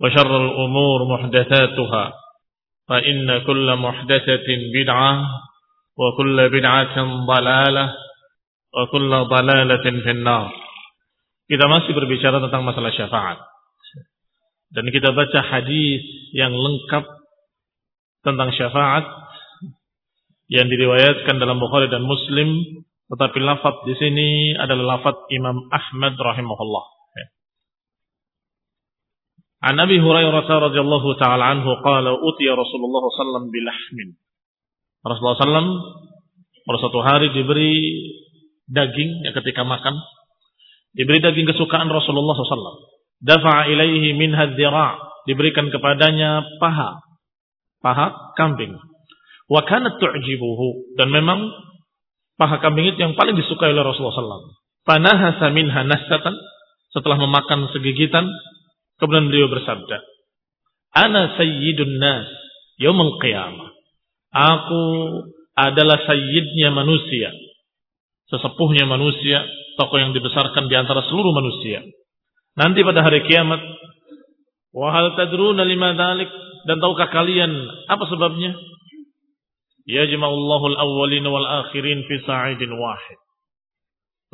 وشر الأمور محدثاتها فإن كل محدثة بدعة وكل بدعة ضلالة وكل ضلالة في النار Kita masih berbicara tentang masalah syafaat. Dan kita baca hadis yang lengkap tentang syafaat yang diriwayatkan dalam Bukhari dan Muslim, tetapi lafaz di sini adalah lafaz Imam Ahmad rahimahullah. An Abi Hurairah radhiyallahu taala anhu qala utiya Rasulullah sallallahu bilahmin. Rasulullah sallam pada suatu hari diberi daging yang ketika makan diberi daging kesukaan Rasulullah SAW. Dafa'a ilaihi min hadzira' diberikan kepadanya paha paha kambing. Wa kanat tu'jibuhu dan memang paha kambing itu yang paling disukai oleh Rasulullah SAW. Fanahasa minha nasatan setelah memakan segigitan kemudian beliau bersabda, "Ana sayyidun nas yaumul qiyamah." Aku adalah sayyidnya manusia, sesepuhnya manusia tokoh yang dibesarkan di antara seluruh manusia. Nanti pada hari kiamat, wahal tadruna lima dalik dan tahukah kalian apa sebabnya? Ya jama'allahu al-awwalin wal akhirin fi sa'idin wahid.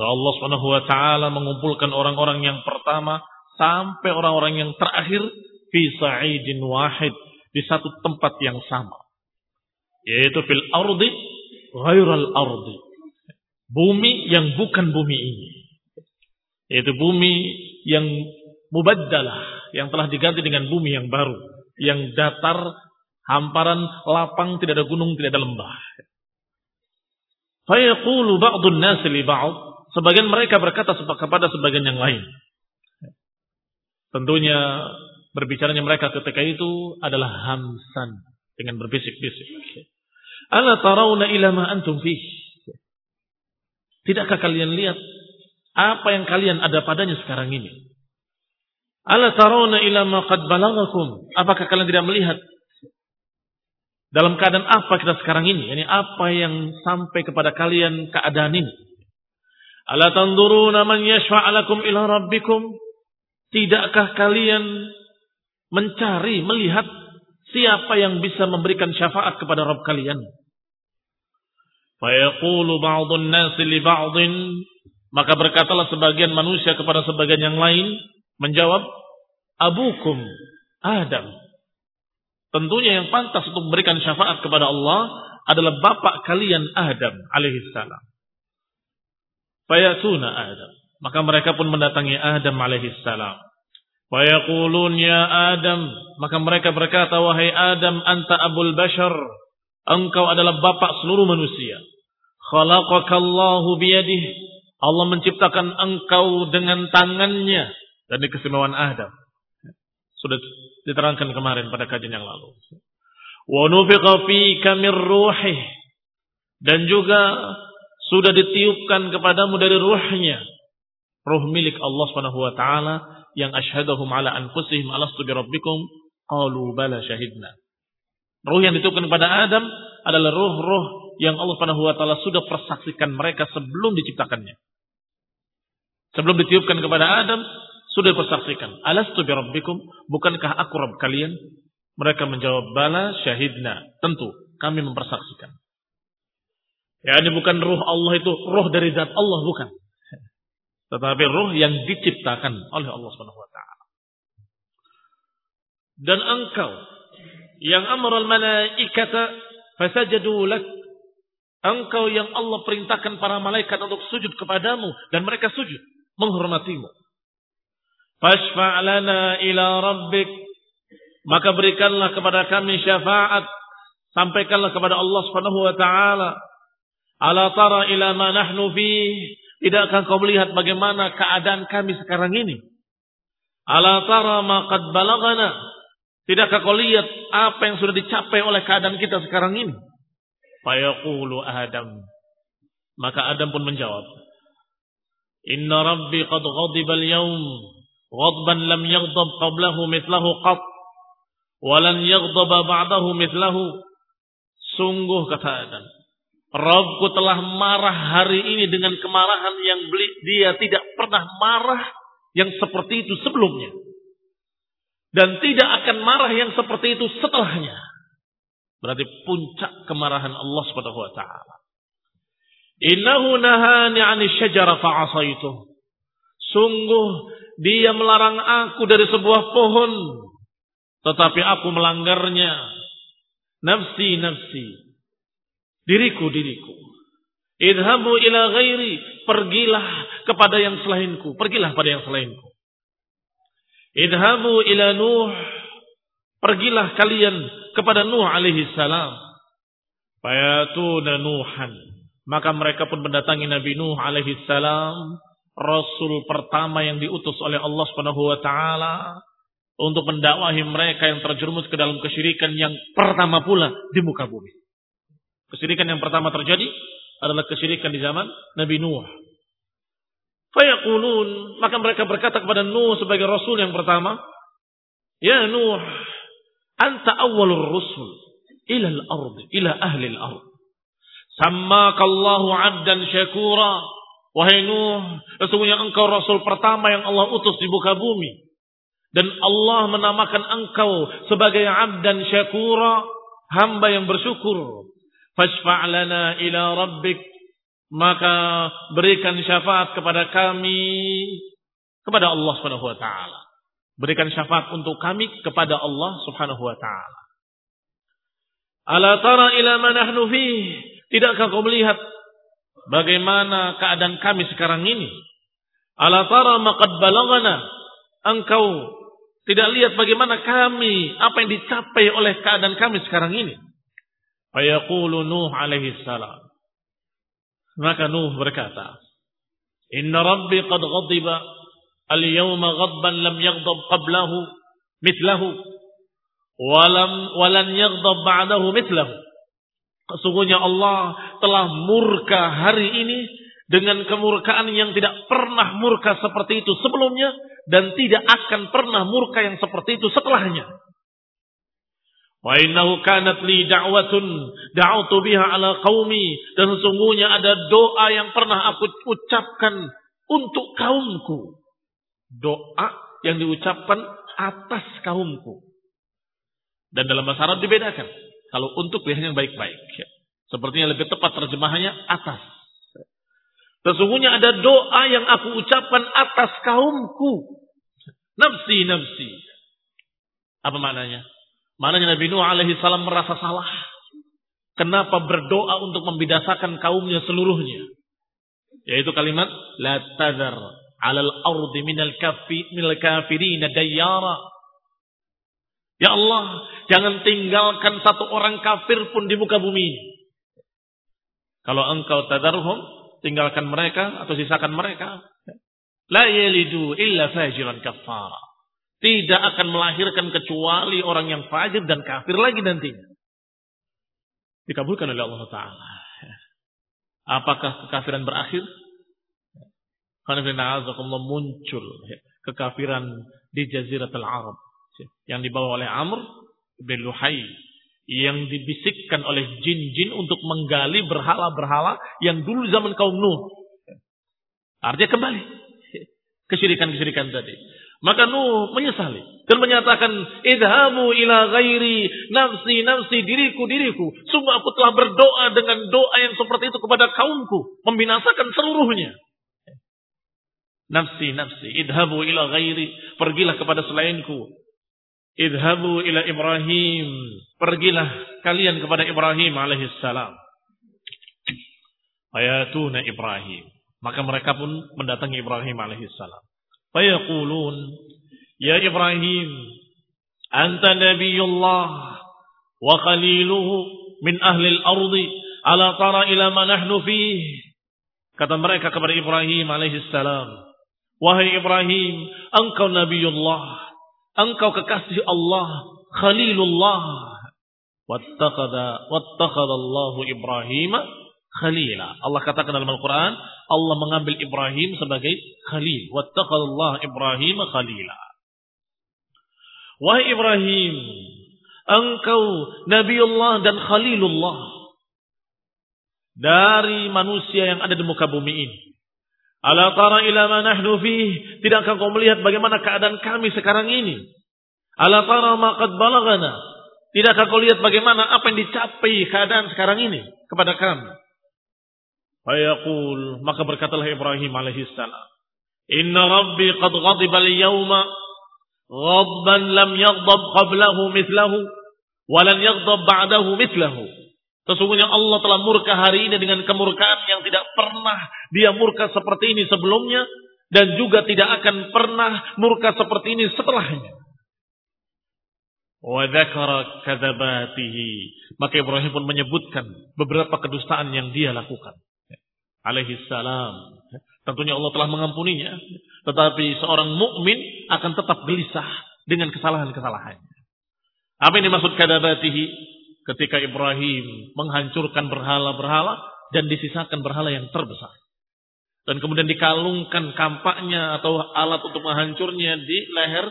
Allah Subhanahu wa taala mengumpulkan orang-orang yang pertama sampai orang-orang yang terakhir fi sa'idin wahid di satu tempat yang sama. Yaitu fil ardi ghairal ardi bumi yang bukan bumi ini. Yaitu bumi yang mubaddalah, yang telah diganti dengan bumi yang baru, yang datar, hamparan, lapang, tidak ada gunung, tidak ada lembah. Fayaqulu ba'dun nasi li ba'd. Sebagian mereka berkata kepada sebagian yang lain. Tentunya berbicaranya mereka ketika itu adalah hamsan dengan berbisik-bisik. Ala tarawna ila ma antum fih. Tidakkah kalian lihat apa yang kalian ada padanya sekarang ini? Ala tarawna ila ma qad balagakum? Apakah kalian tidak melihat dalam keadaan apa kita sekarang ini? Yani apa yang sampai kepada kalian keadaan ini? Ala tanduruna man yashfa'alakum ila rabbikum? Tidakkah kalian mencari, melihat siapa yang bisa memberikan syafaat kepada Rabb kalian? Fayaqulu ba'dun nasi li ba'din maka berkatalah sebagian manusia kepada sebagian yang lain menjawab abukum Adam. Tentunya yang pantas untuk memberikan syafaat kepada Allah adalah bapak kalian Adam alaihissalam. Fayatuna Adam. Maka mereka pun mendatangi Adam alaihissalam. Fayaqulun ya Adam. Maka mereka berkata, wahai Adam, anta abul bashar. Engkau adalah bapak seluruh manusia. Khalaqakallahu biyadih. Allah menciptakan engkau dengan tangannya. Dan di Adam. Sudah diterangkan kemarin pada kajian yang lalu. Wa nufiqa fika min ruhih. Dan juga sudah ditiupkan kepadamu dari ruhnya. Ruh milik Allah Subhanahu wa taala yang asyhadahum ala anfusihim alastu bi rabbikum qalu bala syahidna. Ruh yang ditiupkan kepada Adam adalah ruh-ruh yang Allah Subhanahu wa taala sudah persaksikan mereka sebelum diciptakannya. Sebelum ditiupkan kepada Adam sudah persaksikan. Alastu bi rabbikum? Bukankah aku Rabb kalian? Mereka menjawab bala syahidna. Tentu kami mempersaksikan. Ya ini bukan ruh Allah itu ruh dari zat Allah bukan. Tetapi ruh yang diciptakan oleh Allah Subhanahu wa taala. Dan engkau yang amral malaikata fasajadu lak engkau yang Allah perintahkan para malaikat untuk sujud kepadamu dan mereka sujud menghormatimu. Fashfa' lana ila rabbik maka berikanlah kepada kami syafaat sampaikanlah kepada Allah Subhanahu wa taala Ala tara ila ma nahnu fi. Tidakkah kau melihat bagaimana keadaan kami sekarang ini? Ala tara ma qad balagana. Tidakkah kau lihat apa yang sudah dicapai oleh keadaan kita sekarang ini? Fayaqulu Adam. Maka Adam pun menjawab. Inna rabbi qad ghadiba al-yawm. Ghadban lam yaghdab qablahu mithlahu qat. Walan yaghdaba ba'dahu mithlahu. Sungguh kata Adam. Robku telah marah hari ini dengan kemarahan yang beli, dia tidak pernah marah yang seperti itu sebelumnya. Dan tidak akan marah yang seperti itu setelahnya. Berarti puncak kemarahan Allah Subhanahu wa taala. Innahu nahani 'ani syajara fa'asaitu. Sungguh dia melarang aku dari sebuah pohon tetapi aku melanggarnya. Nafsi nafsi Diriku, diriku. Idhabu ila ghairi. Pergilah kepada yang selainku. Pergilah pada yang selainku. Idhabu ila Nuh. Pergilah kalian kepada Nuh alaihi salam. Fayatuna Nuhan. Maka mereka pun mendatangi Nabi Nuh alaihi salam. Rasul pertama yang diutus oleh Allah subhanahu wa ta'ala. Untuk mendakwahi mereka yang terjerumus ke dalam kesyirikan yang pertama pula di muka bumi. Kesyirikan yang pertama terjadi adalah kesyirikan di zaman Nabi Nuh. Fayaqulun, maka mereka berkata kepada Nuh sebagai rasul yang pertama, "Ya Nuh, anta awwalur rusul ila al-ard, ila ahli al-ard. Sammakallahu 'abdan syakura." Wahai Nuh, sesungguhnya engkau rasul pertama yang Allah utus di muka bumi. Dan Allah menamakan engkau sebagai abdan syakura, hamba yang bersyukur. Fashfa' ila rabbik. Maka berikan syafaat kepada kami. Kepada Allah subhanahu wa ta'ala. Berikan syafaat untuk kami kepada Allah subhanahu wa ta'ala. Ala tara ila manahnu fih. Tidakkah kau melihat bagaimana keadaan kami sekarang ini? Ala tara maqad balagana. Engkau tidak lihat bagaimana kami, apa yang dicapai oleh keadaan kami sekarang ini. Fayaqulu Nuh alaihi salam. Maka Nuh berkata, Inna Rabbi qad ghadiba al-yawma ghadban lam yaghdab qablahu mithlahu walam walan yaghdab ba'dahu mithlahu. Sesungguhnya Allah telah murka hari ini dengan kemurkaan yang tidak pernah murka seperti itu sebelumnya dan tidak akan pernah murka yang seperti itu setelahnya. Wa innahu kanat li da'watun da'utu biha ala qaumi dan sesungguhnya ada doa yang pernah aku ucapkan untuk kaumku. Doa yang diucapkan atas kaumku. Dan dalam bahasa Arab dibedakan. Kalau untuk biasanya baik-baik. Sepertinya lebih tepat terjemahannya atas. Sesungguhnya ada doa yang aku ucapkan atas kaumku. Nafsi, nafsi. Apa maknanya? Maknanya Nabi Nuh alaihi salam merasa salah. Kenapa berdoa untuk membidasakan kaumnya seluruhnya? Yaitu kalimat la tadhar 'alal ardi minal kafi minal kafirina dayyara. Ya Allah, jangan tinggalkan satu orang kafir pun di muka bumi. Kalau engkau tadarhum, tinggalkan mereka atau sisakan mereka. La yalidu illa fajiran kafara. Tidak akan melahirkan kecuali orang yang fajir dan kafir lagi nantinya. Dikabulkan oleh Allah Ta'ala. Apakah kekafiran berakhir? Muncul kekafiran di Jaziratul Arab yang dibawa oleh Amr bin Luhai yang dibisikkan oleh jin-jin untuk menggali berhala-berhala yang dulu zaman kaum Nuh. Artinya kembali kesyirikan-kesyirikan tadi. Maka Nuh menyesali dan menyatakan, "Idhabu ila ghairi nafsi nafsi diriku diriku. Sungguh aku telah berdoa dengan doa yang seperti itu kepada kaumku, membinasakan seluruhnya." Nafsi nafsi, idhabu ila ghairi, pergilah kepada selainku. Idhabu ila Ibrahim, pergilah kalian kepada Ibrahim alaihissalam. Ayatuna Ibrahim. Maka mereka pun mendatangi Ibrahim alaihissalam. Fayaqulun, Ya Ibrahim, anta nabiyullah wa khaliluhu min ahli al-ardi ala tara ila ma nahnu fih. Kata mereka kepada Ibrahim alaihissalam, Wahai Ibrahim, engkau Nabiullah, engkau kekasih Allah, Khalilullah. Wattaqada wattaqada Allah Ibrahim khalila. Allah katakan dalam Al-Quran, Allah mengambil Ibrahim sebagai khalil. Wattaqallah Ibrahim khalila. Wahai Ibrahim, engkau Nabiullah dan Khalilullah dari manusia yang ada di muka bumi ini. Ala tara ila ma nahnu? Tidakkah kau melihat bagaimana keadaan kami sekarang ini? Ala tara ma qad balagana? Tidakkah kau lihat bagaimana apa yang dicapai keadaan sekarang ini kepada kami? Fayaqul, maka berkatalah Ibrahim alaihi salam, "Inna rabbi qad ghadiba al-yawma ghadban lam yaghdab qablahu mithlahu wa lan yaghdab ba'dahu mithlahu." Sesungguhnya Allah telah murka hari ini dengan kemurkaan yang tidak pernah dia murka seperti ini sebelumnya dan juga tidak akan pernah murka seperti ini setelahnya. Wa dzakara. Maka Ibrahim pun menyebutkan beberapa kedustaan yang dia lakukan alaihi salam. Tentunya Allah telah mengampuninya, tetapi seorang mukmin akan tetap gelisah dengan kesalahan-kesalahannya. Apa yang dimaksud kadabatihi? Ketika Ibrahim menghancurkan berhala-berhala dan disisakan berhala yang terbesar. Dan kemudian dikalungkan kampaknya atau alat untuk menghancurnya di leher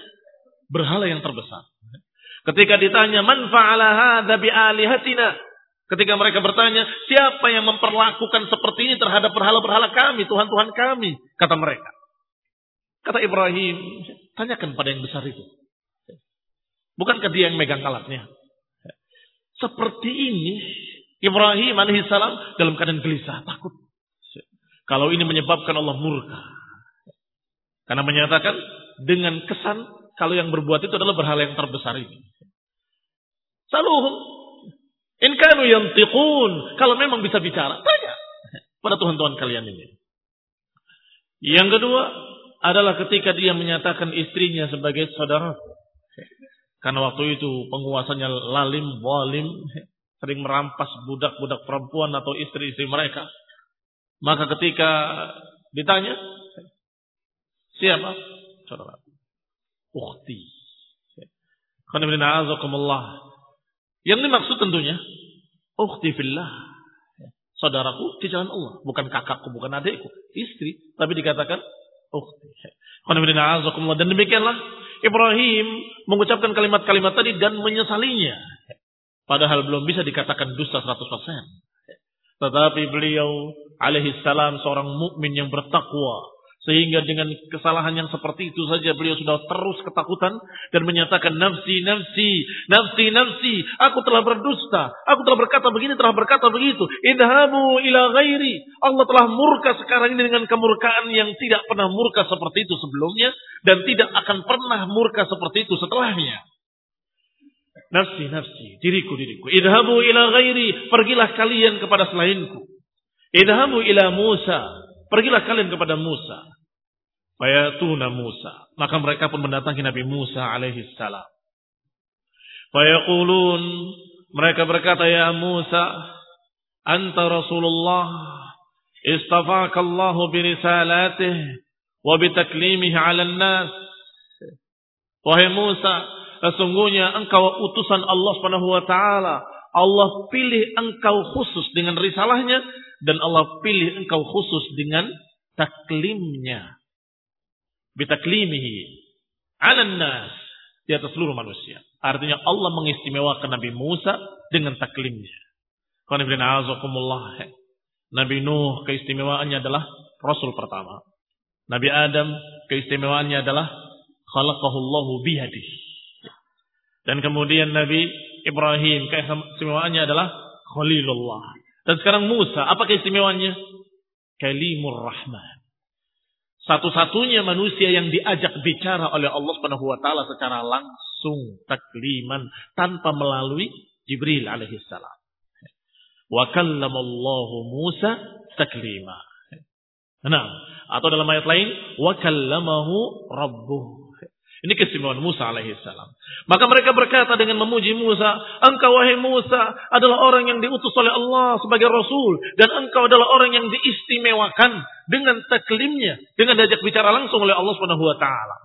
berhala yang terbesar. Ketika ditanya, Man fa'ala hadha bi'alihatina? Ketika mereka bertanya, siapa yang memperlakukan seperti ini terhadap berhala-berhala kami, Tuhan-Tuhan kami, kata mereka. Kata Ibrahim, tanyakan pada yang besar itu. Bukankah dia yang megang alatnya? Seperti ini, Ibrahim alaihissalam dalam keadaan gelisah, takut. Kalau ini menyebabkan Allah murka. Karena menyatakan dengan kesan kalau yang berbuat itu adalah berhala yang terbesar ini. Saluhum In kanu yantiqun. Kalau memang bisa bicara, tanya pada Tuhan-Tuhan kalian ini. Yang kedua adalah ketika dia menyatakan istrinya sebagai saudara. Karena waktu itu penguasanya lalim, walim, sering merampas budak-budak perempuan atau istri-istri mereka. Maka ketika ditanya, siapa? Saudara. Ukhti. Yang dimaksud tentunya ukhti fillah. Saudaraku di jalan Allah, bukan kakakku, bukan adikku, istri, tapi dikatakan ukhti. Dan demikianlah Ibrahim mengucapkan kalimat-kalimat tadi dan menyesalinya. Padahal belum bisa dikatakan dusta 100%. Tetapi beliau alaihi salam seorang mukmin yang bertakwa sehingga dengan kesalahan yang seperti itu saja beliau sudah terus ketakutan dan menyatakan nafsi, nafsi, nafsi, nafsi. Aku telah berdusta. Aku telah berkata begini, telah berkata begitu. Idhabu ila ghairi. Allah telah murka sekarang ini dengan kemurkaan yang tidak pernah murka seperti itu sebelumnya. Dan tidak akan pernah murka seperti itu setelahnya. Nafsi, nafsi, diriku, diriku. Idhabu ila ghairi. Pergilah kalian kepada selainku. Idhabu ila Musa. Pergilah kalian kepada Musa. Bayatuna Musa. Maka mereka pun mendatangi Nabi Musa alaihi salam. Fayaqulun mereka berkata ya Musa anta Rasulullah istafaka Allah bi risalatih wa bi taklimihi 'ala nas Wahai Musa sesungguhnya engkau utusan Allah taala Allah pilih engkau khusus dengan risalahnya dan Allah pilih engkau khusus dengan taklimnya bitaklimihi 'ala nas di atas seluruh manusia. Artinya Allah mengistimewakan Nabi Musa dengan taklimnya. Nabi Nuh keistimewaannya adalah Rasul pertama. Nabi Adam keistimewaannya adalah khalaqahullahu biyadih. Dan kemudian Nabi Ibrahim keistimewaannya adalah Khalilullah. Dan sekarang Musa, apa keistimewaannya? Kalimur Rahman. Satu-satunya manusia yang diajak bicara oleh Allah Subhanahu wa taala secara langsung takliman tanpa melalui Jibril alaihi salam. Wa kallamallahu Musa taklima. Nah, atau dalam ayat lain wa kallamahu rabbuh. Ini kesimpulan Musa alaihissalam. Maka mereka berkata dengan memuji Musa, engkau wahai Musa adalah orang yang diutus oleh Allah sebagai Rasul. Dan engkau adalah orang yang diistimewakan dengan taklimnya. Dengan diajak bicara langsung oleh Allah subhanahu wa ta'ala.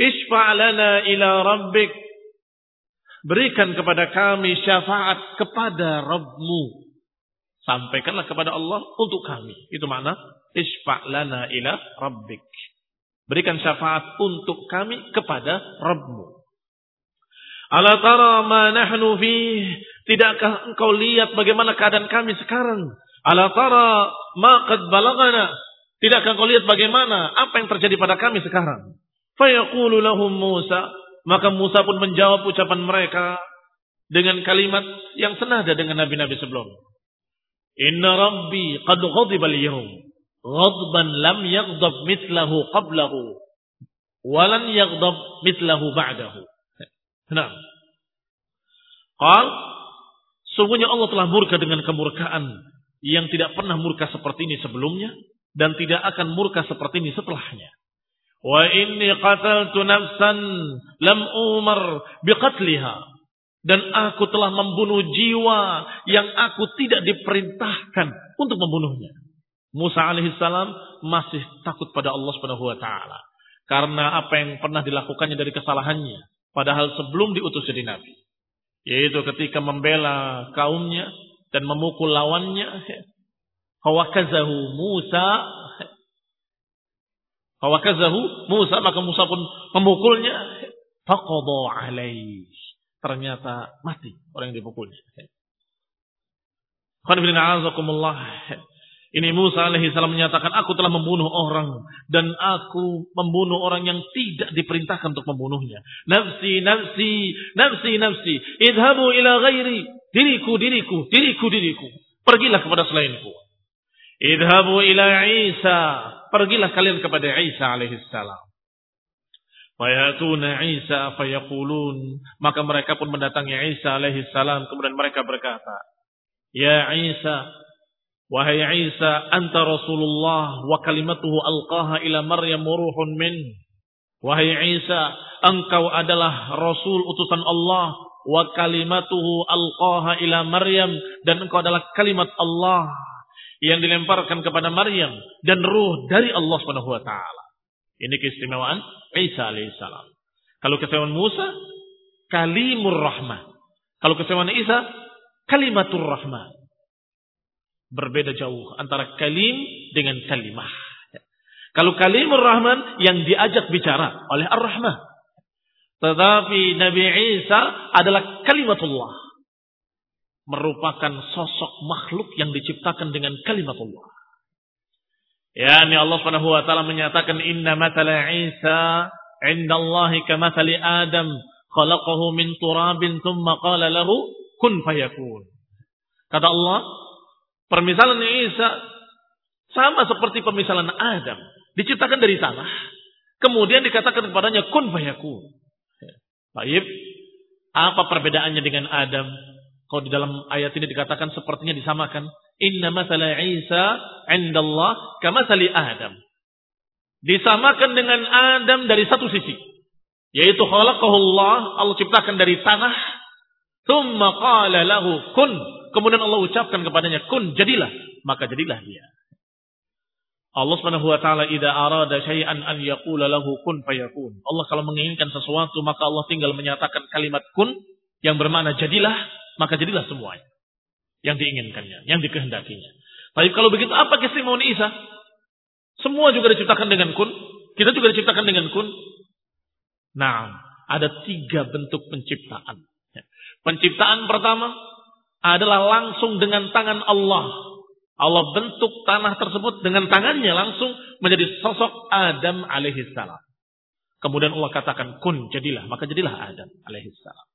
Ishfa'lana ila rabbik. Berikan kepada kami syafaat kepada Rabbmu. Sampaikanlah kepada Allah untuk kami. Itu makna Ishfa'lana ila rabbik. Berikan syafaat untuk kami kepada Rabbmu. Ala tara ma nahnu fih. Tidakkah engkau lihat bagaimana keadaan kami sekarang? Ala tara ma qad balagana. Tidakkah engkau lihat bagaimana apa yang terjadi pada kami sekarang? Fayaqulu lahum Musa. Maka Musa pun menjawab ucapan mereka dengan kalimat yang senada dengan nabi-nabi sebelum. Inna rabbi qad ghadiba al-yawm ghadban lam yaghdab mithlahu qablahu walan yaghdab mithlahu ba'dahu. Nah. Qal sungguhnya Allah telah murka dengan kemurkaan yang tidak pernah murka seperti ini sebelumnya dan tidak akan murka seperti ini setelahnya. Wa inni qataltu nafsan lam umar biqatliha dan aku telah membunuh jiwa yang aku tidak diperintahkan untuk membunuhnya. Musa alaihissalam masih takut pada Allah Subhanahu wa taala. Karena apa yang pernah dilakukannya dari kesalahannya padahal sebelum diutus jadi nabi. Yaitu ketika membela kaumnya dan memukul lawannya hawakazahu Musa hawakazahu Musa maka Musa pun memukulnya faqadha alaih ternyata mati orang yang dipukulnya ini Musa alaihissalam menyatakan, aku telah membunuh orang. Dan aku membunuh orang yang tidak diperintahkan untuk membunuhnya. Nafsi, nafsi, nafsi, nafsi. Idhabu ila ghairi. Diriku, diriku, diriku, diriku. Pergilah kepada selainku. Idhabu ila Isa. Pergilah kalian kepada Isa alaihissalam. Fayatuna Isa fayaqulun. Maka mereka pun mendatangi Isa alaihissalam. Kemudian mereka berkata, Ya Isa, Wahai Isa, anta Rasulullah wa kalimatuhu alqaha ila Maryam ruhun min. Wahai Isa, engkau adalah Rasul utusan Allah wa kalimatuhu alqaha ila Maryam dan engkau adalah kalimat Allah yang dilemparkan kepada Maryam dan ruh dari Allah Subhanahu wa taala. Ini keistimewaan Isa alaihissalam. Kalau keistimewaan Musa, kalimur rahman. Kalau keistimewaan Isa, kalimatur rahman. Berbeda jauh antara kalim dengan kalimah. Kalau kalimur rahman yang diajak bicara oleh ar-rahman. Tetapi Nabi Isa adalah kalimatullah. Merupakan sosok makhluk yang diciptakan dengan kalimatullah. Ya, ini Allah Subhanahu wa taala menyatakan inna matala Isa indallahi kamathali Adam khalaqahu min turabin thumma qala lahu kun fayakun. Kata Allah, Permisalan Isa sama seperti permisalan Adam. Diciptakan dari tanah. Kemudian dikatakan kepadanya kun fayakun. Baik. Apa perbedaannya dengan Adam? Kalau di dalam ayat ini dikatakan sepertinya disamakan. Inna masala Isa indallah kamasali Adam. Disamakan dengan Adam dari satu sisi. Yaitu khalaqahullah, Allah ciptakan dari tanah. Thumma qala lahu kun. Kemudian Allah ucapkan kepadanya kun, jadilah. Maka jadilah dia. Allah Subhanahu wa taala idza arada syai'an an yaqula lahu kun fayakun. Allah kalau menginginkan sesuatu maka Allah tinggal menyatakan kalimat kun yang bermakna jadilah, maka jadilah semuanya yang diinginkannya, yang dikehendakinya. Tapi kalau begitu apa keistimewaan Isa? Semua juga diciptakan dengan kun, kita juga diciptakan dengan kun. Nah, ada tiga bentuk penciptaan. Penciptaan pertama adalah langsung dengan tangan Allah. Allah bentuk tanah tersebut dengan tangannya langsung menjadi sosok Adam alaihissalam. Kemudian Allah katakan kun jadilah, maka jadilah Adam alaihissalam.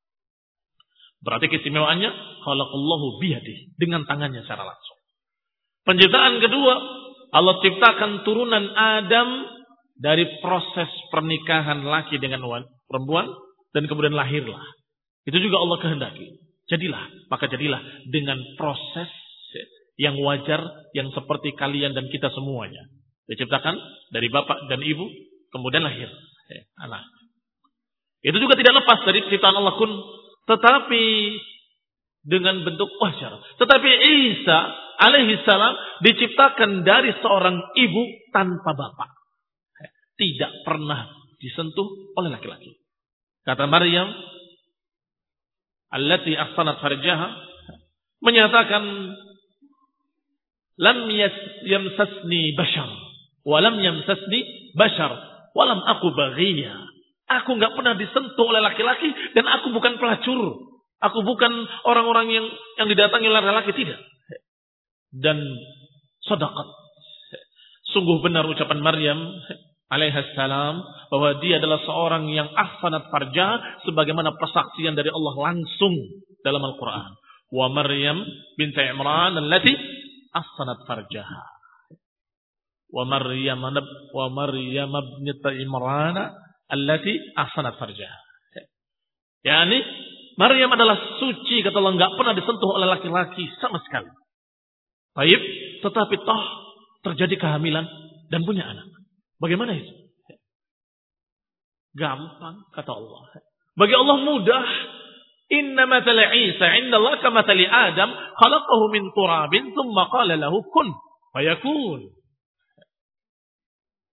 Berarti keistimewaannya khalaqallahu biyadi dengan tangannya secara langsung. Penciptaan kedua, Allah ciptakan turunan Adam dari proses pernikahan laki dengan perempuan dan kemudian lahirlah. Itu juga Allah kehendaki. Jadilah, maka jadilah dengan proses yang wajar, yang seperti kalian dan kita semuanya. Diciptakan dari bapak dan ibu, kemudian lahir eh, anak. Itu juga tidak lepas dari ciptaan Allah kun, tetapi dengan bentuk wajar. Tetapi Isa alaihi salam diciptakan dari seorang ibu tanpa bapak. Tidak pernah disentuh oleh laki-laki. Kata Maryam, allati ahsanat farjaha menyatakan lam yamsasni bashar walam yamsasni bashar walam aku baghiya aku nggak pernah disentuh oleh laki-laki dan aku bukan pelacur. Aku bukan orang-orang yang yang didatangi oleh laki-laki tidak. Dan sedekah sungguh benar ucapan Maryam alaihissalam bahwa dia adalah seorang yang ahsanat farja sebagaimana persaksian dari Allah langsung dalam Al-Qur'an. Wa Maryam binti Imran allati ahsanat farjaha. Wa Maryam wa Maryam ibnat Imran allati ahsanat farjaha. Yani Maryam adalah suci kata Allah enggak pernah disentuh oleh laki-laki sama sekali. Baik, tetapi toh terjadi kehamilan dan punya anak. Bagaimana itu? Gampang kata Allah. Bagi Allah mudah Inna matala Isa inda Allah kamatali Adam khalaqahu min turabin thumma qala lahu kun fayakun.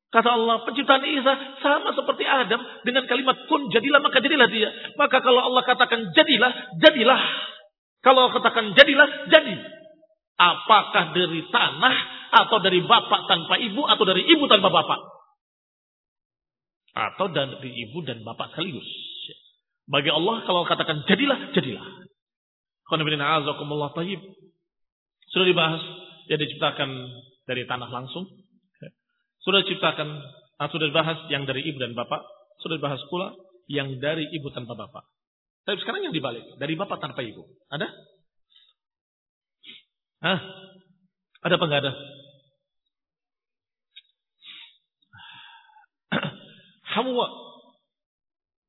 Kata Allah, penciptaan Isa sama seperti Adam dengan kalimat kun jadilah maka jadilah dia. Maka kalau Allah katakan jadilah, jadilah. Kalau Allah katakan jadilah, jadi. Apakah dari tanah atau dari bapak tanpa ibu atau dari ibu tanpa bapak? Atau dari ibu dan bapak sekaligus. Bagi Allah kalau katakan jadilah, jadilah. Sudah dibahas, dia diciptakan dari tanah langsung. Sudah diciptakan, ah, sudah dibahas yang dari ibu dan bapak. Sudah dibahas pula yang dari ibu tanpa bapak. Tapi sekarang yang dibalik, dari bapak tanpa ibu. Ada? Hah? Ada apa enggak ada? Hawa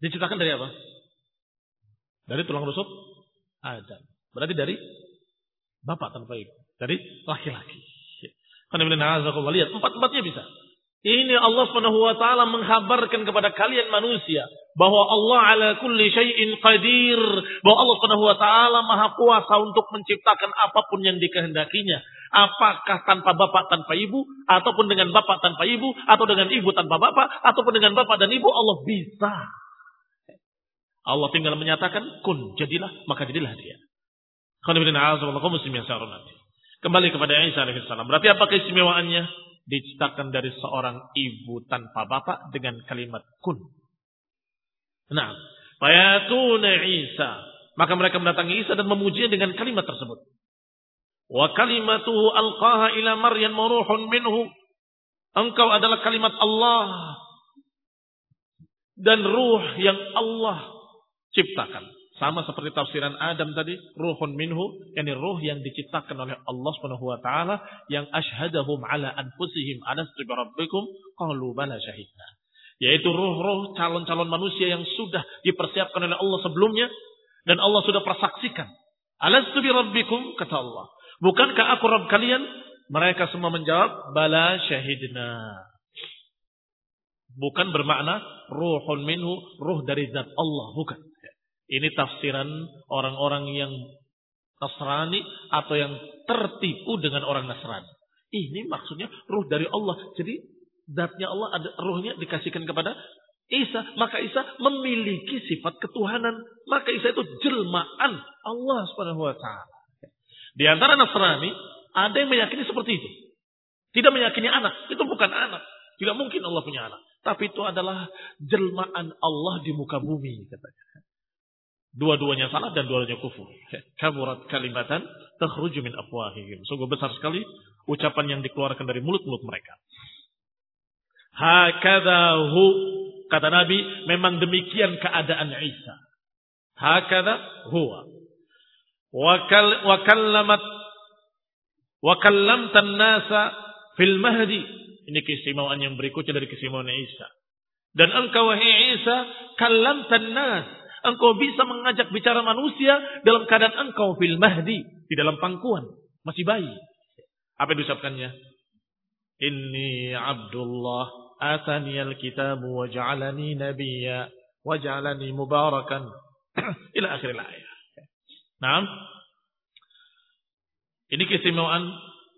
diciptakan dari apa? Dari tulang rusuk Adam. Berarti dari bapak tanpa ibu. Dari laki-laki. Lihat, empat-empatnya bisa. Ini Allah Subhanahu wa taala menghabarkan kepada kalian manusia bahwa Allah ala kulli syai'in qadir, bahwa Allah Subhanahu wa taala maha kuasa untuk menciptakan apa pun yang dikehendakinya. Apakah tanpa bapak tanpa ibu ataupun dengan bapak tanpa ibu atau dengan ibu tanpa bapak ataupun dengan bapak dan ibu Allah bisa. Allah tinggal menyatakan kun jadilah maka jadilah dia. Kembali kepada Isa alaihissalam. Berarti apa keistimewaannya? Diciptakan dari seorang ibu tanpa bapak dengan kalimat kun. Nah, Isa. Maka mereka mendatangi Isa dan memujinya dengan kalimat tersebut. Wa kalimatuhu alqaha ila Maryam ruhun minhu. Engkau adalah kalimat Allah dan ruh yang Allah ciptakan. Sama seperti tafsiran Adam tadi, ruhun minhu, yakni ruh yang diciptakan oleh Allah Subhanahu wa taala yang asyhadahum ala anfusihim alastu bi rabbikum qalu bala syahidna. Yaitu ruh-ruh calon-calon manusia yang sudah dipersiapkan oleh Allah sebelumnya dan Allah sudah persaksikan. Alastu bi rabbikum kata Allah. Bukankah aku Rabb kalian? Mereka semua menjawab, bala syahidna. Bukan bermakna ruhun minhu, ruh dari zat Allah. Bukan. Ini tafsiran orang-orang yang Nasrani atau yang tertipu dengan orang Nasrani. Ini maksudnya ruh dari Allah. Jadi zatnya Allah ada ruhnya dikasihkan kepada Isa. Maka Isa memiliki sifat ketuhanan. Maka Isa itu jelmaan Allah subhanahu wa ta'ala. Di antara Nasrani ada yang meyakini seperti itu. Tidak meyakini anak. Itu bukan anak. Tidak mungkin Allah punya anak. Tapi itu adalah jelmaan Allah di muka bumi katanya. Dua-duanya salah dan dua-duanya kufur. Kamurat kalimatan takhruju min afwahihim. Sungguh besar sekali ucapan yang dikeluarkan dari mulut-mulut mereka. Hakadahu kata Nabi memang demikian keadaan Isa. Hakada huwa. Wa kallamat nasa fil mahdi. Ini keistimewaan yang berikutnya dari keistimewaan Isa. Dan engkau wahai Isa kallamtan nas engkau bisa mengajak bicara manusia dalam keadaan engkau fil mahdi, di dalam pangkuan, masih bayi. Apa yang diucapkannya? Inni Abdullah atani al-kitab wa ja'alani nabiyya wa ja'alani mubarakan ila akhir ayat. Nah, ini keistimewaan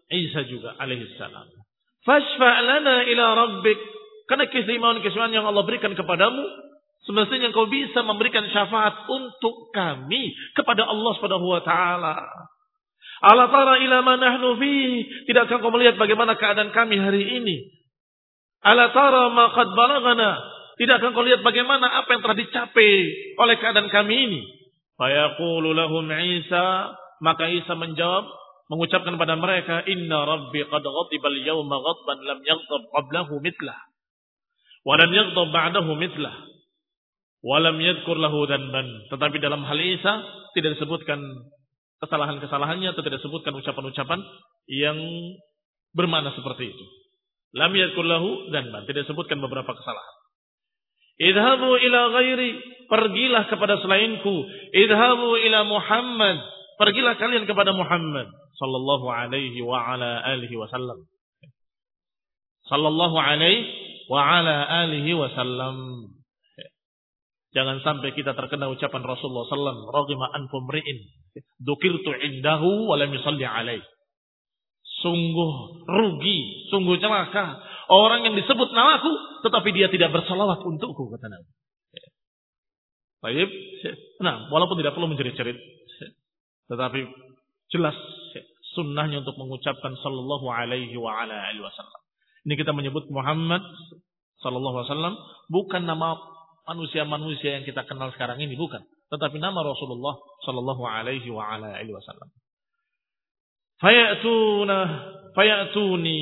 Isa juga alaihissalam. Fashfa' lana ila rabbik. Karena keistimewaan-keistimewaan yang Allah berikan kepadamu, Semestinya engkau bisa memberikan syafaat untuk kami kepada Allah Subhanahu wa taala. Ala tara ila ma nahnu fi? Tidakkah kau melihat bagaimana keadaan kami hari ini? Ala tara ma qad balagana? Kau lihat bagaimana apa yang telah dicapai oleh keadaan kami ini? Fayaqulu lahum Isa, maka Isa menjawab mengucapkan kepada mereka, "Inna rabbi qad ghadiba al-yawma ghadban lam yaghdab qablahu mithlah wa lam yaghdab ba'dahu mithlah." Walam yadkur lahu danban. Tetapi dalam hal Isa tidak disebutkan kesalahan-kesalahannya atau tidak disebutkan ucapan-ucapan yang bermakna seperti itu. Lam yadkur lahu danban. Tidak disebutkan beberapa kesalahan. Idhabu ila ghairi. Pergilah kepada selainku. Idhabu ila Muhammad. Pergilah kalian kepada Muhammad. Sallallahu alaihi wa ala alihi wasallam. Sallallahu alaihi wa ala alihi wasallam. Jangan sampai kita terkena ucapan Rasulullah SAW. Ragima anfum ri'in. Dukirtu indahu walam yusalli alaih. Sungguh rugi. Sungguh celaka. Orang yang disebut namaku. Tetapi dia tidak bersalawat untukku. Kata Nabi. Baik. Nah, walaupun tidak perlu menjerit-jerit. Tetapi jelas sunnahnya untuk mengucapkan sallallahu alaihi wa ala alihi wasallam. Ini kita menyebut Muhammad sallallahu alaihi wasallam bukan nama manusia-manusia yang kita kenal sekarang ini bukan, tetapi nama Rasulullah sallallahu alaihi wa ala alihi wasallam. Fayatuna fayatuni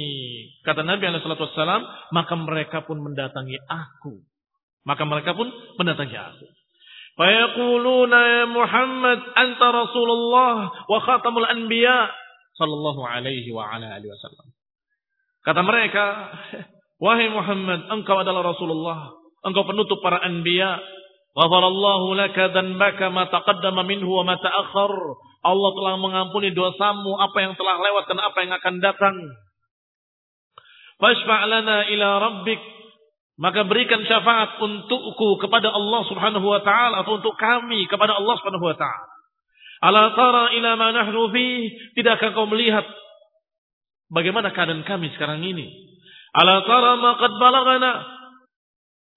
kata Nabi wasallam, maka mereka pun mendatangi aku. Maka mereka pun mendatangi aku. Fayaquluna ya Muhammad anta Rasulullah wa khatamul anbiya sallallahu alaihi wa ala alihi wasallam. Kata mereka, wahai Muhammad, engkau adalah Rasulullah Engkau penutup para anbiya. Ghafarallahu laka dhanbaka ma taqaddama minhu wa ma ta'akhkhar. Allah telah mengampuni dosamu apa yang telah lewat dan apa yang akan datang. Fashfa' lana ila rabbik. Maka berikan syafaat untukku kepada Allah Subhanahu wa taala atau untuk kami kepada Allah Subhanahu wa taala. Ala tara ila ma nahnu fi? Tidakkah kau melihat bagaimana keadaan kami sekarang ini? Ala tara ma qad balagana?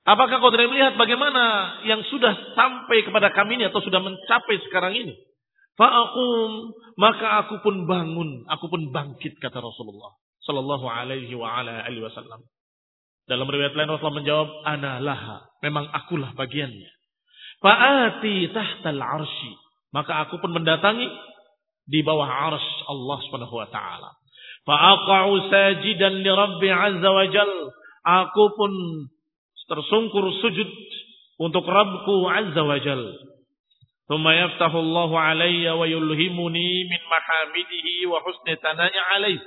Apakah kau tidak melihat bagaimana yang sudah sampai kepada kami ini atau sudah mencapai sekarang ini? Fa'akum maka aku pun bangun, aku pun bangkit kata Rasulullah sallallahu alaihi wa ala alihi wasallam. Dalam riwayat lain Rasulullah menjawab, "Ana laha." Memang akulah bagiannya. Fa'ati tahtal arsy. Maka aku pun mendatangi di bawah arsy Allah Subhanahu wa taala. Fa'aqa'u sajidan li Rabbi azza wa jal. Aku pun tersungkur sujud untuk Rabbku Azza wa Jal. Thumma yaftahu Allahu alayya wa yulhimuni min mahamidihi wa husni tananya alayh.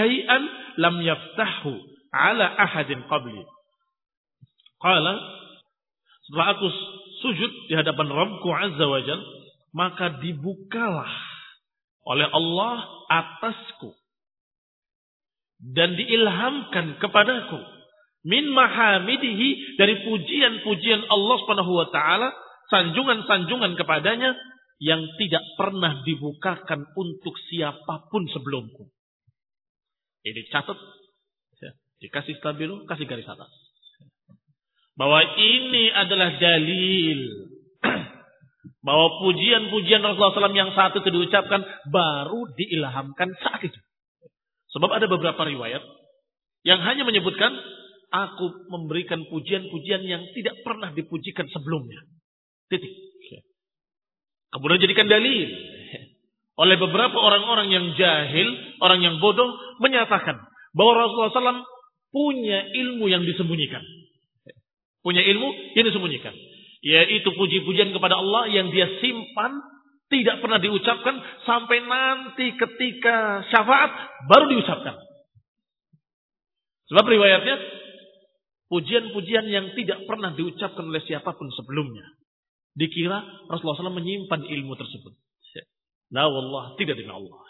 Syai'an lam yaftahu ala ahadin setelah sujud di hadapan Rabbku Azza wa Jal, maka dibukalah oleh Allah atasku dan diilhamkan kepadaku min mahamidihi dari pujian-pujian Allah Subhanahu wa taala sanjungan-sanjungan kepadanya yang tidak pernah dibukakan untuk siapa pun sebelumku. Ini catat. Ya, dikasih stabilo, kasih garis atas. Bahwa ini adalah dalil. Bahwa pujian-pujian Rasulullah SAW yang saat itu diucapkan baru diilhamkan saat itu. Sebab ada beberapa riwayat yang hanya menyebutkan aku memberikan pujian-pujian yang tidak pernah dipujikan sebelumnya. Titik. Kemudian jadikan dalil. Oleh beberapa orang-orang yang jahil, orang yang bodoh, menyatakan bahwa Rasulullah SAW punya ilmu yang disembunyikan. Punya ilmu yang disembunyikan. Yaitu puji-pujian kepada Allah yang dia simpan, tidak pernah diucapkan, sampai nanti ketika syafaat, baru diucapkan. Sebab riwayatnya, pujian-pujian yang tidak pernah diucapkan oleh siapa pun sebelumnya. Dikira Rasulullah SAW menyimpan ilmu tersebut. La wallah, tidak dengan Allah.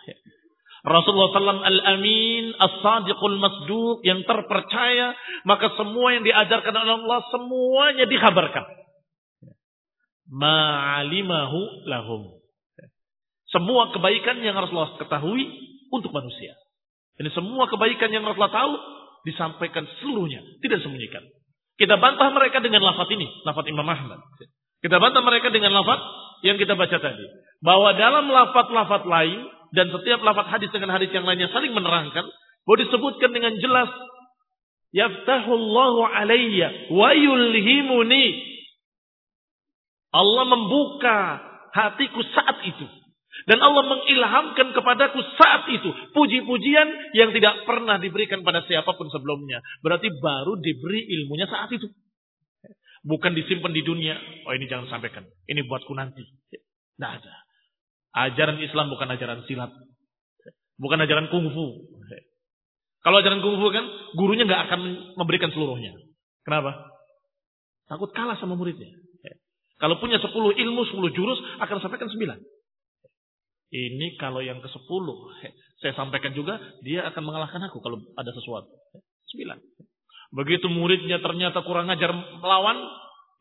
Rasulullah SAW al-amin, as-sadiqul masduq, yang terpercaya, maka semua yang diajarkan oleh Allah, semuanya dikhabarkan. Ma'alimahu lahum. Semua kebaikan yang Rasulullah ketahui untuk manusia. Ini semua kebaikan yang Rasulullah tahu, disampaikan seluruhnya, tidak sembunyikan. Kita bantah mereka dengan lafaz ini, lafaz Imam Ahmad. Kita bantah mereka dengan lafaz yang kita baca tadi. Bahwa dalam lafaz-lafaz lain dan setiap lafaz hadis dengan hadis yang lainnya saling menerangkan bahwa disebutkan dengan jelas yaftahullahu alayya wa yulhimuni. Allah membuka hatiku saat itu. Dan Allah mengilhamkan kepadaku saat itu puji-pujian yang tidak pernah diberikan pada siapa pun sebelumnya. Berarti baru diberi ilmunya saat itu Bukan disimpan di dunia. Oh ini jangan sampaikan. Ini buatku nanti. Tidak ada. Ajaran Islam bukan ajaran silat. Bukan ajaran kungfu. Kalau ajaran kungfu kan gurunya nggak akan memberikan seluruhnya. Kenapa? Takut kalah sama muridnya. Kalau punya 10 ilmu, 10 jurus, akan sampaikan 9. Ini kalau yang ke 10, saya sampaikan juga, dia akan mengalahkan aku kalau ada sesuatu. 9. Begitu muridnya ternyata kurang ajar melawan,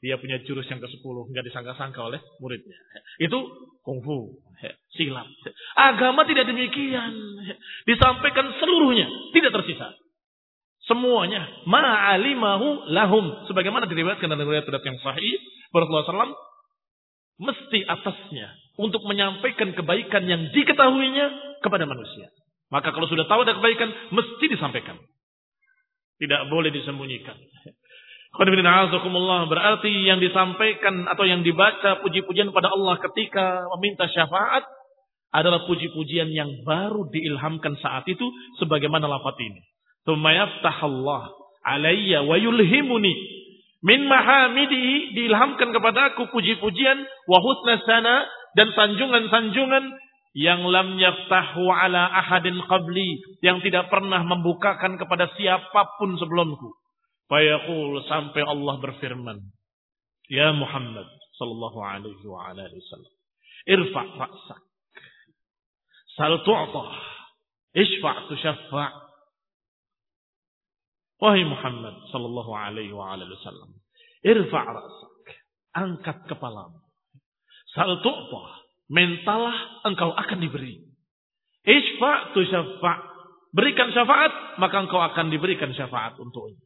dia punya jurus yang ke-10, nggak disangka-sangka oleh muridnya. Itu kungfu, silat. Agama tidak demikian. Disampaikan seluruhnya, tidak tersisa. Semuanya ma'alimahu lahum sebagaimana diriwayatkan dalam riwayat yang sahih Rasulullah SAW mesti atasnya untuk menyampaikan kebaikan yang diketahuinya kepada manusia. Maka kalau sudah tahu ada kebaikan mesti disampaikan. Tidak boleh disembunyikan. Berarti yang disampaikan atau yang dibaca puji-pujian pada Allah ketika meminta syafaat adalah puji-pujian yang baru diilhamkan saat itu sebagaimana lafaz ini. Allah alayya wa yulhimuni min mahamidi diilhamkan kepadaku puji-pujian wa husna sana dan sanjungan-sanjungan yang lam yaftahu ala ahadin qabli yang tidak pernah membukakan kepada siapa pun sebelumku. Fayaqul sampai Allah berfirman, "Ya Muhammad sallallahu alaihi wa alihi wasallam, irfa' ra'sak. Sal tu'ta, isfa' tushaffa'." Wahai Muhammad sallallahu alaihi wa alihi wasallam, irfa' ra'sak. Angkat kepalamu. Sal tu'ta, Mentalah engkau akan diberi. Isfa tu syafa' Berikan syafaat, maka engkau akan diberikan syafaat untuknya.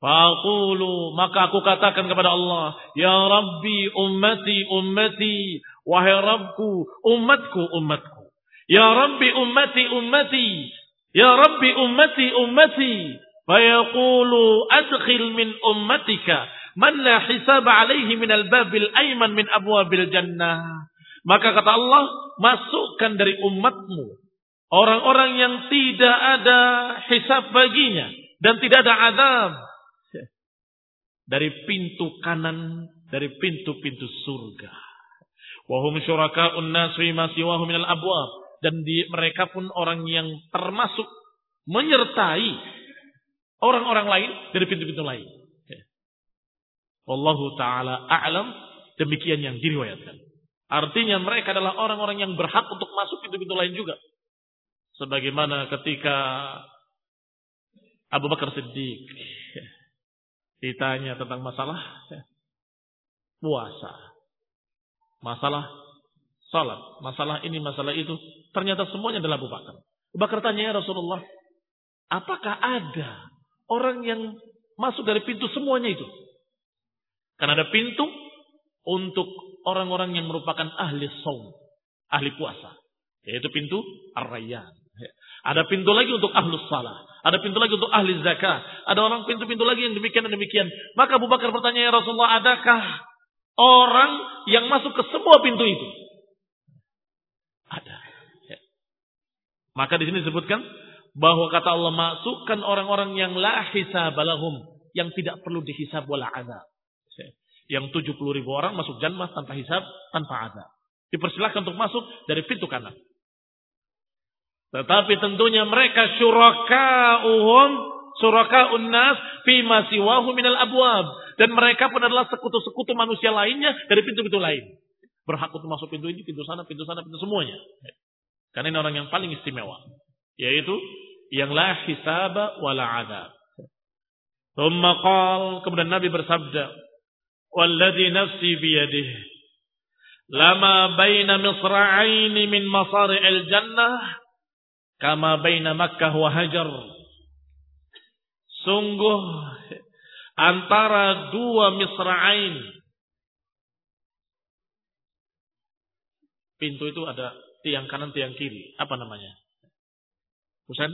Faqulu, maka aku katakan kepada Allah, Ya Rabbi ummati ummati, wahai Rabbku, umatku umatku. Ya Rabbi ummati ummati, Ya Rabbi ummati ummati. Fayaqulu adkhil min ummatika man la hisab alaihi min al-babil ayman min abwabil jannah. Maka kata Allah, masukkan dari umatmu orang-orang yang tidak ada hisab baginya dan tidak ada azab dari pintu kanan dari pintu-pintu surga. Wahum syuraka'un nas fi ma siwahu minal abwab dan di, mereka pun orang yang termasuk menyertai orang-orang lain dari pintu-pintu lain. Wallahu taala a'lam demikian yang diriwayatkan. Artinya mereka adalah orang-orang yang berhak untuk masuk pintu-pintu lain juga. Sebagaimana ketika Abu Bakar Siddiq ditanya tentang masalah puasa, masalah salat, masalah ini, masalah itu. Ternyata semuanya adalah Abu Bakar. Abu Bakar tanya ya Rasulullah, apakah ada orang yang masuk dari pintu semuanya itu? Karena ada pintu untuk orang-orang yang merupakan ahli saum, ahli puasa. Yaitu pintu Ar-Rayyan. Ada pintu lagi untuk ahlus salah. Ada pintu lagi untuk ahli zakat. Ada orang pintu-pintu lagi yang demikian dan demikian. Maka Abu Bakar bertanya, ya Rasulullah, adakah orang yang masuk ke semua pintu itu? Ada. Maka di sini disebutkan bahwa kata Allah masukkan orang-orang yang la hisabalahum. Yang tidak perlu dihisab wala azab. Ya. Yang 70 ribu orang masuk jannah tanpa hisab, tanpa azab. Dipersilahkan untuk masuk dari pintu kanan. Tetapi tentunya mereka syuraka'uhum syuraka'un nas fi masiwahu minal abwab dan mereka pun adalah sekutu-sekutu manusia lainnya dari pintu-pintu lain. Berhak untuk masuk pintu ini, pintu sana, pintu sana, pintu semuanya. Karena ini orang yang paling istimewa, yaitu yang la hisaba wala adab. Kemudian Nabi bersabda, "Walladzi nafsi biyadihi lama baina misra'aini min masari'il jannah kama baina Makkah wa Hajar. Sungguh antara dua misra'ain. Pintu itu ada tiang kanan, tiang kiri. Apa namanya? Husain?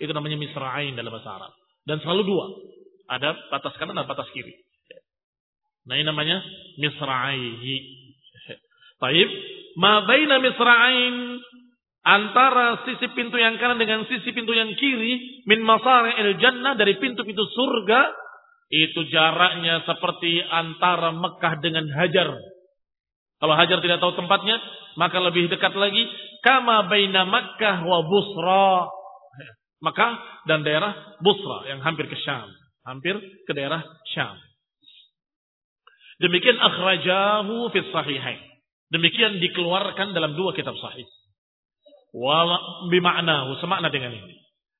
Itu namanya misra'ain dalam bahasa Arab. Dan selalu dua. Ada batas kanan dan batas kiri. Nah ini namanya misra'aihi. Taib. Ma baina misra'ain antara sisi pintu yang kanan dengan sisi pintu yang kiri min masari'il jannah dari pintu-pintu surga itu jaraknya seperti antara Mekah dengan Hajar. Kalau Hajar tidak tahu tempatnya, maka lebih dekat lagi kama baina Makkah wa Busra. Mekah dan daerah Busra yang hampir ke Syam, hampir ke daerah Syam. Demikian akhrajahu fi sahihain. Demikian dikeluarkan dalam dua kitab sahih wal bima'nahu semakna dengan ini.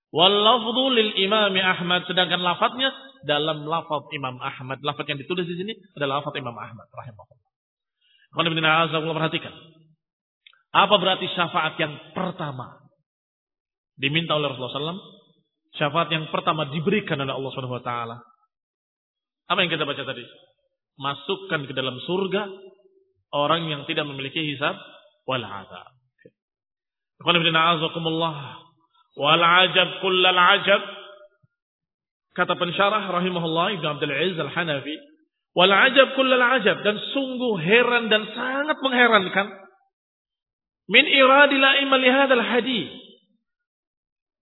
Wal lafdhu lil Imam Ahmad sedangkan lafadznya dalam lafaz Imam Ahmad. Lafaz yang ditulis di sini adalah lafaz Imam Ahmad rahimahullah. Qul bin perhatikan. Apa berarti syafaat yang pertama diminta oleh Rasulullah SAW? Syafaat yang pertama diberikan oleh Allah Subhanahu wa taala. Apa yang kita baca tadi? Masukkan ke dalam surga orang yang tidak memiliki hisab wal azab. Wal ajab kullal ajab. Kata pensyarah rahimahullah Ibn Abdul Aziz Al-Hanafi. Wal ajab kullal ajab. Dan sungguh heran dan sangat mengherankan. Min iradil a'imah lihadal hadis.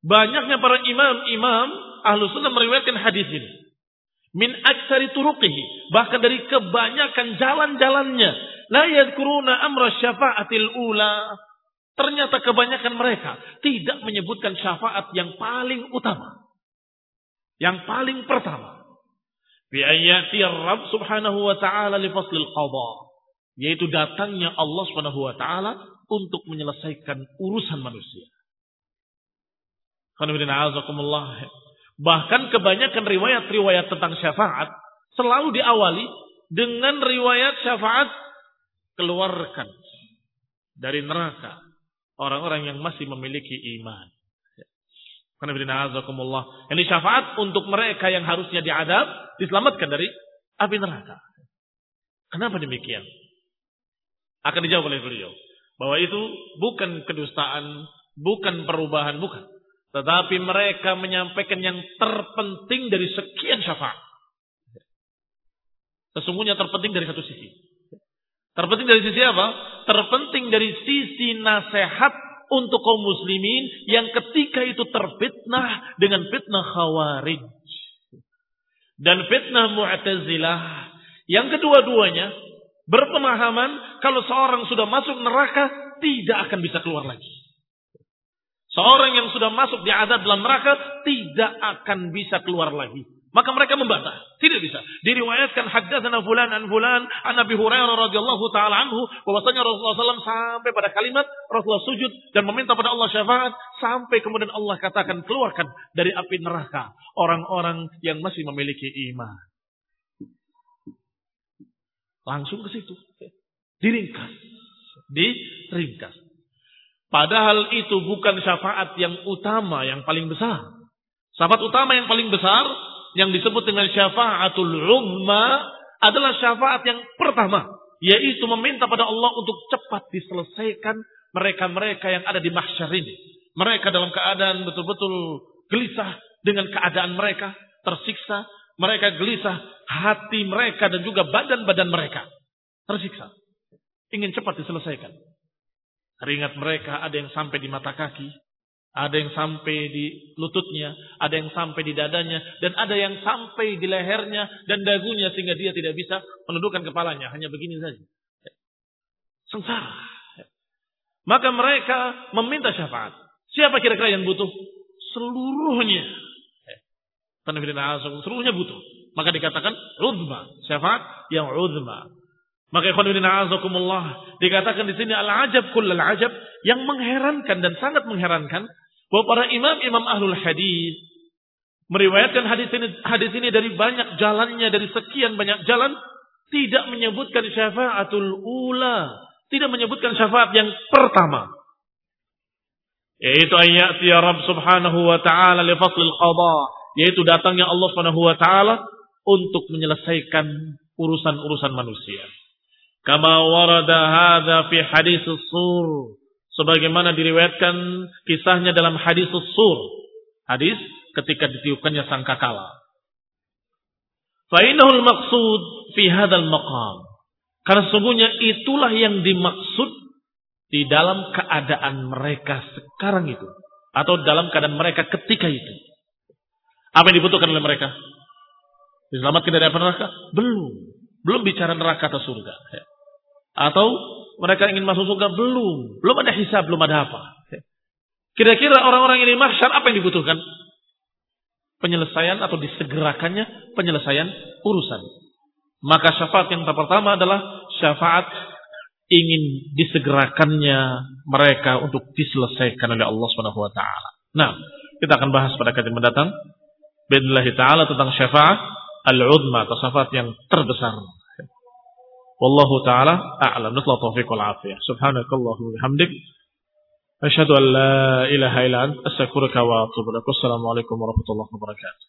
Banyaknya para imam-imam ahlu sunnah meriwayatkan hadis ini. Min aksari turuqihi. Bahkan dari kebanyakan jalan-jalannya. La yadkuruna amra syafa'atil ula. Ternyata kebanyakan mereka tidak menyebutkan syafaat yang paling utama. Yang paling pertama. Bi'ayati Rabb subhanahu wa ta'ala li faslil qadha. Yaitu datangnya Allah subhanahu wa ta'ala untuk menyelesaikan urusan manusia. Bahkan kebanyakan riwayat-riwayat tentang syafaat selalu diawali dengan riwayat syafaat keluarkan dari neraka orang-orang yang masih memiliki iman. Ini syafaat untuk mereka yang harusnya diadab, diselamatkan dari api neraka. Kenapa demikian? Akan dijawab oleh beliau. Bahwa itu bukan kedustaan, bukan perubahan, bukan. Tetapi mereka menyampaikan yang terpenting dari sekian syafaat. Sesungguhnya terpenting dari satu sisi. Terpenting dari sisi apa? Terpenting dari sisi nasihat untuk kaum muslimin yang ketika itu terfitnah dengan fitnah khawarij. Dan fitnah mu'tazilah. Yang kedua-duanya berpemahaman kalau seorang sudah masuk neraka tidak akan bisa keluar lagi. Seorang yang sudah masuk di adab dalam neraka tidak akan bisa keluar lagi. Maka mereka membantah. Tidak bisa. Diriwayatkan haddatsana fulan an fulan an Nabi Hurairah radhiyallahu taala anhu bahwasanya Rasulullah SAW sampai pada kalimat Rasulullah sujud dan meminta pada Allah syafaat sampai kemudian Allah katakan keluarkan dari api neraka orang-orang yang masih memiliki iman. Langsung ke situ. Diringkas. Diringkas. Padahal itu bukan syafaat yang utama, yang paling besar. Syafaat utama yang paling besar, yang disebut dengan syafaatul umma, adalah syafaat yang pertama. Yaitu meminta pada Allah untuk cepat diselesaikan mereka-mereka yang ada di mahsyar ini. Mereka dalam keadaan betul-betul gelisah dengan keadaan mereka, tersiksa, mereka gelisah, hati mereka dan juga badan-badan mereka tersiksa. Ingin cepat diselesaikan. Keringat mereka ada yang sampai di mata kaki, ada yang sampai di lututnya, ada yang sampai di dadanya, dan ada yang sampai di lehernya dan dagunya sehingga dia tidak bisa menundukkan kepalanya. Hanya begini saja. Sengsara. Maka mereka meminta syafaat. Siapa kira-kira yang butuh? Seluruhnya. Seluruhnya butuh. Maka dikatakan uzma. Syafaat yang uzma. Maka ikhwan bin a'azakumullah dikatakan di sini al-ajab kullal ajab yang mengherankan dan sangat mengherankan bahwa para imam-imam ahlul hadis meriwayatkan hadis ini hadis ini dari banyak jalannya dari sekian banyak jalan tidak menyebutkan syafaatul ula, tidak menyebutkan syafaat yang pertama. Yaitu ayat ya Rabb subhanahu wa ta'ala li faslil qada yaitu datangnya Allah Subhanahu wa taala untuk menyelesaikan urusan-urusan manusia. Kama warada hadza fi hadis sur sebagaimana diriwayatkan kisahnya dalam hadis sur. Hadis ketika ditiupkannya sangkakala. Fa innahul maqsud fi hadzal maqam. Karena sesungguhnya itulah yang dimaksud di dalam keadaan mereka sekarang itu atau dalam keadaan mereka ketika itu. Apa yang dibutuhkan oleh mereka? Diselamatkan dari neraka? Belum. Belum bicara neraka atau surga. Atau mereka ingin masuk surga? Belum. Belum ada hisab, belum ada apa. Kira-kira orang-orang ini mahsyar apa yang dibutuhkan? Penyelesaian atau disegerakannya penyelesaian urusan. Maka syafaat yang pertama adalah syafaat ingin disegerakannya mereka untuk diselesaikan oleh Allah Subhanahu wa taala. Nah, kita akan bahas pada kali mendatang Bismillah ta'ala tentang syafaat al-udma atau syafaat yang terbesar. Wallahu ta'ala a'lam. Nusla taufiq wal afiyah. Subhanakallahu wa bihamdik. Asyhadu an la ilaha illa anta astaghfiruka wa atubu ilaik. Wassalamualaikum warahmatullahi wabarakatuh.